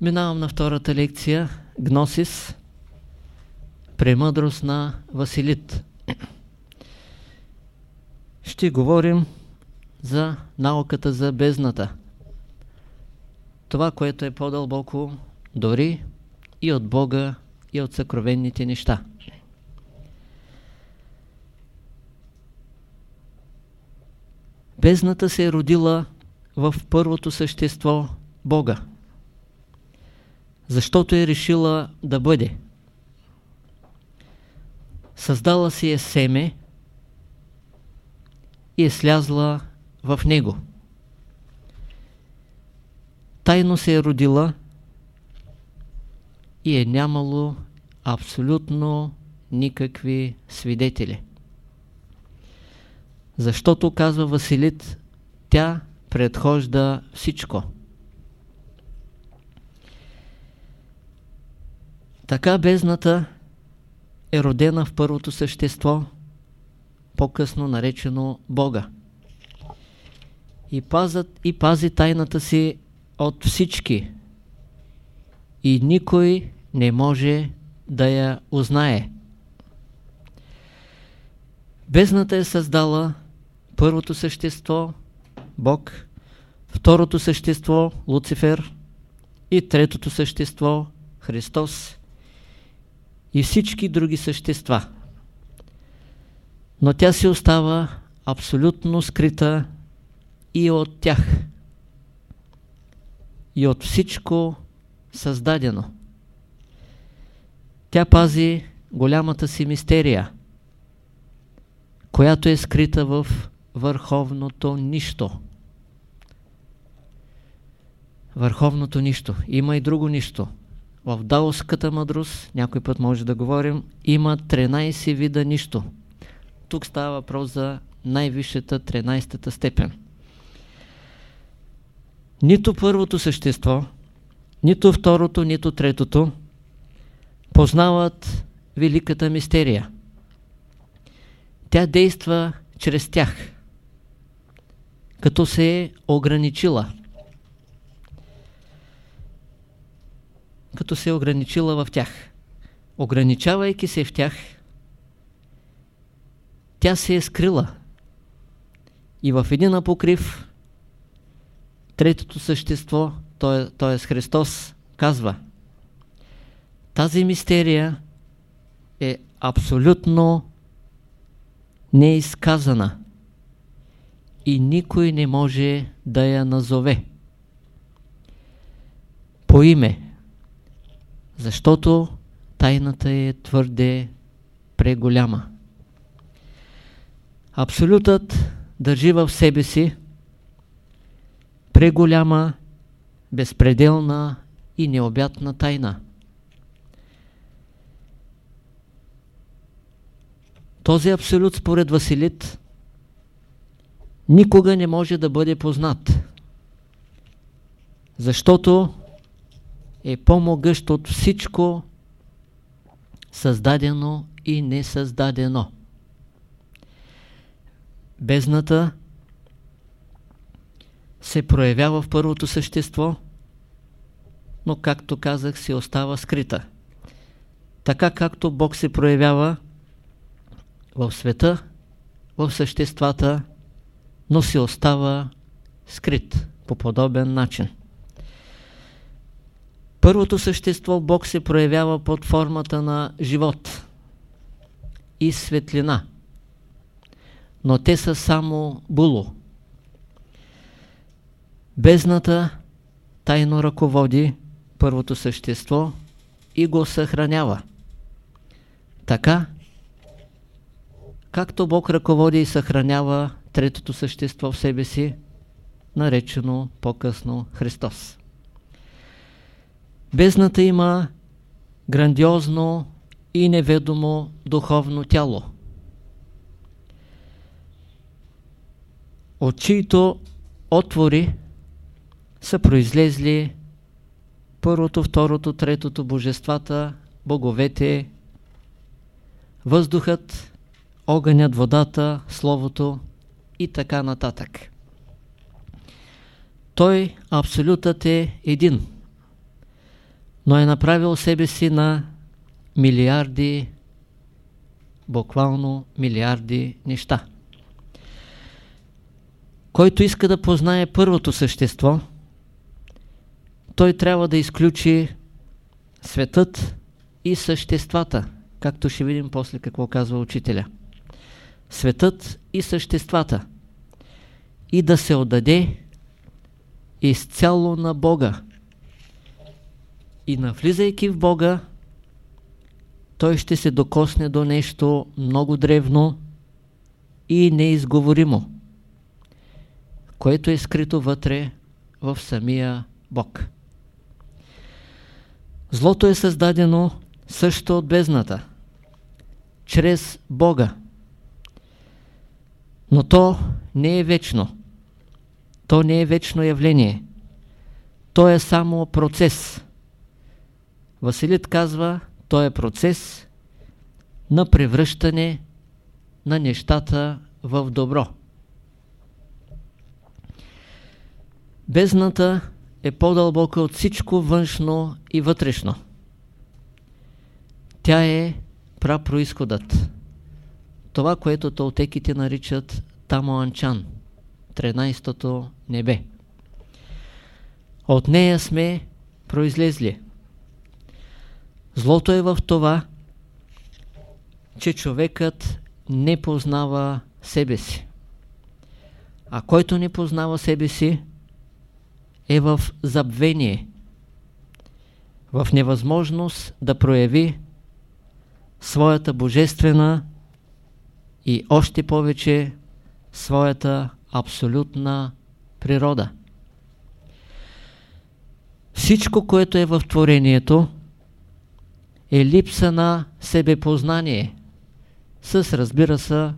Минавам на втората лекция. Гносис. Премъдрост на Василит. Ще говорим за науката за бездната. Това, което е по-дълбоко дори и от Бога, и от съкровенните неща. Бездната се е родила в първото същество Бога. Защото е решила да бъде. Създала си е семе и е слязла в него. Тайно се е родила и е нямало абсолютно никакви свидетели. Защото, казва Василит, тя предхожда всичко. Така бездната е родена в първото същество, по-късно наречено Бога. И, пазат, и пази тайната си от всички. И никой не може да я узнае. Бездната е създала първото същество, Бог, второто същество, Луцифер и третото същество, Христос и всички други същества. Но тя си остава абсолютно скрита и от тях, и от всичко създадено. Тя пази голямата си мистерия, която е скрита в върховното нищо. Върховното нищо. Има и друго нищо. В даоската мъдрост, някой път може да говорим, има 13 вида нищо. Тук става въпрос за най-висшата 13-та степен. Нито първото същество, нито второто, нито третото познават великата мистерия. Тя действа чрез тях, като се е ограничила. Като се е ограничила в тях. Ограничавайки се в тях, тя се е скрила. И в един апокрив, третото същество, т.е. Христос, казва тази мистерия е абсолютно неизказана и никой не може да я назове по име, защото тайната е твърде преголяма. Абсолютът държи в себе си преголяма, безпределна и необятна тайна. Този абсолют според Василит никога не може да бъде познат, защото е по-могъщ от всичко създадено и несъздадено. Бездната се проявява в първото същество, но както казах, се остава скрита. Така както Бог се проявява в света, в съществата, но си остава скрит по подобен начин. Първото същество Бог се проявява под формата на живот и светлина, но те са само було. Бездната тайно ръководи първото същество и го съхранява. Така, както Бог ръководи и съхранява третото същество в себе си, наречено по-късно Христос. Бездната има грандиозно и неведомо духовно тяло, от чието отвори са произлезли първото, второто, третото божествата, боговете, въздухът, огънят, водата, словото и така нататък. Той, абсолютът е един. Но е направил себе си на милиарди, буквално милиарди неща. Който иска да познае първото същество, той трябва да изключи светът и съществата, както ще видим после какво казва учителя. Светът и съществата и да се отдаде изцяло на Бога. И навлизайки в Бога, той ще се докосне до нещо много древно и неизговоримо, което е скрито вътре в самия Бог. Злото е създадено също от бездната, чрез Бога. Но то не е вечно. То не е вечно явление. То е само процес. Василит казва, то е процес на превръщане на нещата в добро. Бездната е по-дълбока от всичко външно и вътрешно. Тя е прапроисходът. Това, което толтеките наричат Тамоанчан, 13-то небе. От нея сме произлезли. Злото е в това, че човекът не познава себе си. А който не познава себе си, е в забвение, в невъзможност да прояви своята божествена и още повече своята абсолютна природа. Всичко, което е в творението, е липса на себепознание, с разбира се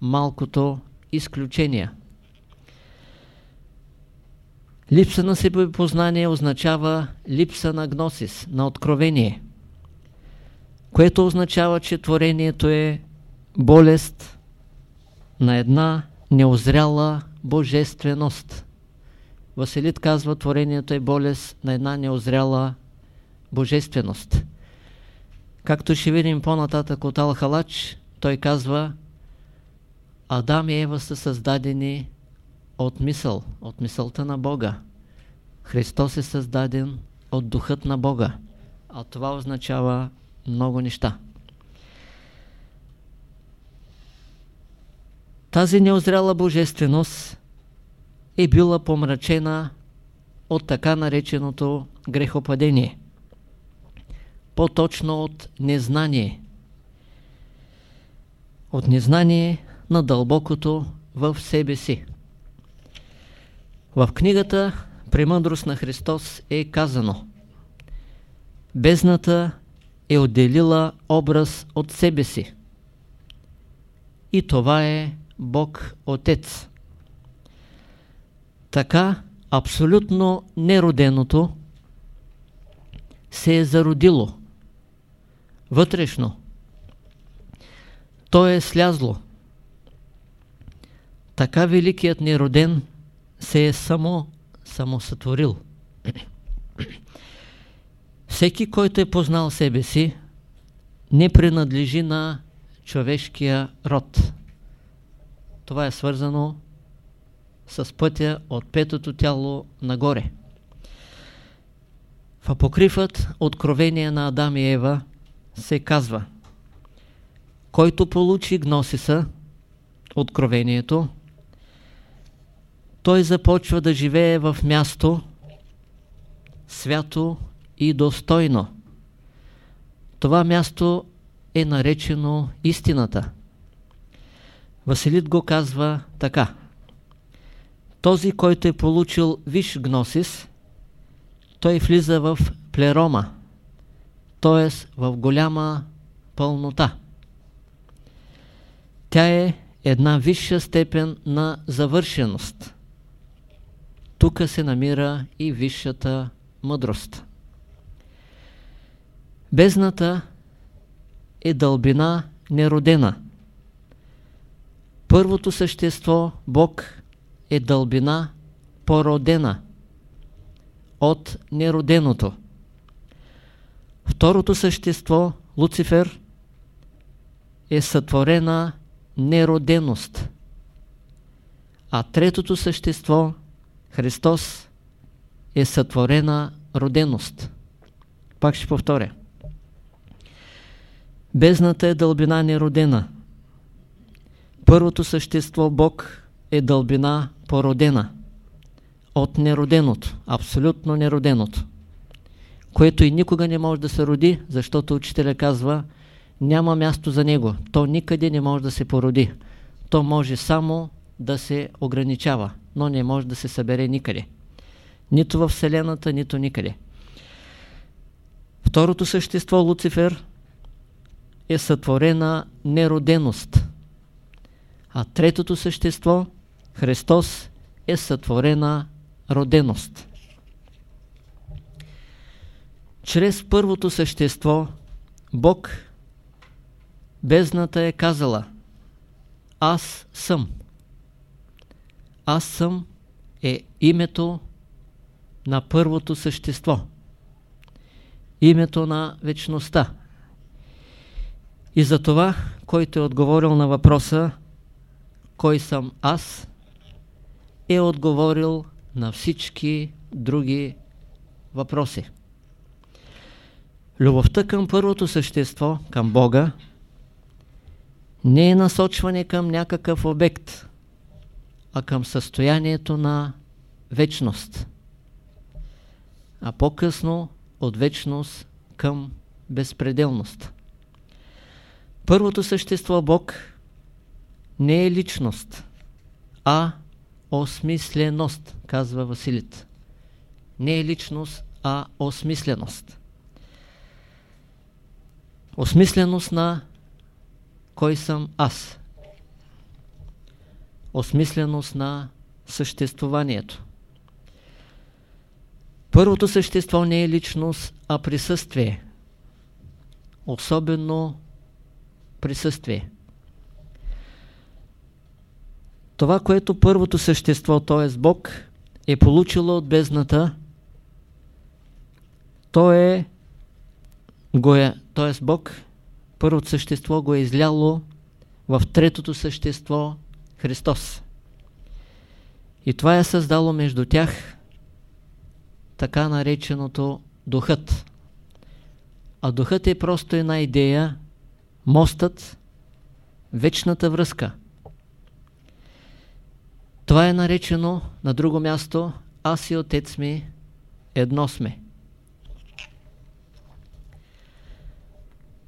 малкото изключения. Липса на себепознание означава липса на гносис, на откровение, което означава, че творението е болест на една неозряла божественост. Василит казва, творението е болест на една неозряла божественост. Както ще видим по-нататък от Алхалач, той казва, Адам и Ева са създадени от мисъл, от мисълта на Бога. Христос е създаден от духът на Бога. А това означава много неща. Тази неозряла божественост е била помрачена от така нареченото грехопадение. По-точно от незнание. От незнание на дълбокото в себе си. В книгата Премъдрост на Христос е казано Бездната е отделила образ от себе си. И това е Бог Отец. Така абсолютно нероденото се е зародило вътрешно. То е слязло. Така великият нероден се е само самосътворил. Всеки, който е познал себе си, не принадлежи на човешкия род. Това е свързано с пътя от петото тяло нагоре. В апокрифът Откровение на Адам и Ева се казва който получи гносиса, откровението, той започва да живее в място свято и достойно. Това място е наречено истината. Василит го казва така. Този, който е получил виш гносис, той влиза в плерома, т.е. в голяма пълнота. Тя е една висша степен на завършеност. Тук се намира и висшата мъдрост. Бездната е дълбина неродена. Първото същество, Бог, е дълбина породена от нероденото. Второто същество, Луцифер, е сътворена нероденост. А третото същество, Христос, е сътворена роденост. Пак ще повторя. Бездната е дълбина неродена. Първото същество, Бог, е дълбина породена. От нероденото, абсолютно нероденото. Което и никога не може да се роди, защото учителя казва, няма място за него. То никъде не може да се породи. То може само да се ограничава, но не може да се събере никъде. Нито в Вселената, нито никъде. Второто същество, Луцифер, е сътворена нероденост. А третото същество, Христос, е сътворена роденост. Чрез първото същество, Бог, бездната е казала Аз съм. Аз съм е името на първото същество. Името на вечността. И за това, който е отговорил на въпроса кой съм аз, е отговорил на всички други въпроси. Любовта към първото същество, към Бога, не е насочване към някакъв обект, а към състоянието на вечност. А по-късно от вечност към безпределност. Първото същество Бог не е личност, а осмисленост, казва Василит. Не е личност, а осмисленост. Осмисленост на кой съм аз. Осмисленост на съществуванието. Първото същество не е личност, а присъствие. Особено присъствие. Това, което първото същество, т.е. Бог, е получило от бездната, то е, го е т.е. Бог, първото същество го е изляло в третото същество, Христос. И това е създало между тях така нареченото духът. А духът е просто една идея, мостът, вечната връзка. Това е наречено на друго място Аз и Отец ми едно сме.